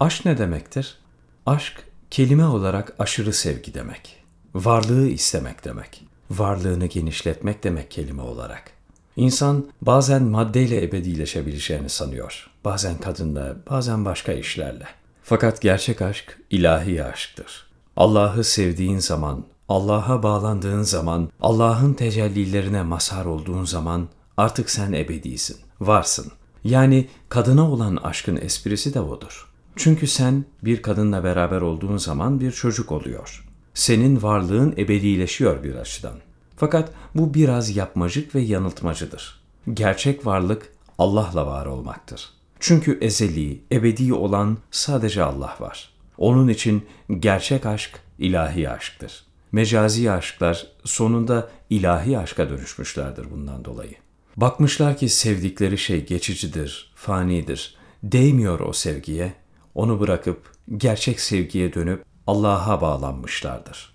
Aşk ne demektir? Aşk kelime olarak aşırı sevgi demek. Varlığı istemek demek. Varlığını genişletmek demek kelime olarak. İnsan bazen maddeyle ebedileşebileceğini sanıyor. Bazen kadınla, bazen başka işlerle. Fakat gerçek aşk ilahi aşktır. Allah'ı sevdiğin zaman, Allah'a bağlandığın zaman, Allah'ın tecellilerine mazhar olduğun zaman artık sen ebedisin, varsın. Yani kadına olan aşkın esprisi de odur. Çünkü sen bir kadınla beraber olduğun zaman bir çocuk oluyor. Senin varlığın ebedileşiyor bir açıdan. Fakat bu biraz yapmacık ve yanıltmacıdır. Gerçek varlık Allah'la var olmaktır. Çünkü ezeli, ebedi olan sadece Allah var. Onun için gerçek aşk ilahi aşktır. Mecazi aşklar sonunda ilahi aşka dönüşmüşlerdir bundan dolayı. Bakmışlar ki sevdikleri şey geçicidir, fanidir. Değmiyor o sevgiye. Onu bırakıp gerçek sevgiye dönüp Allah'a bağlanmışlardır.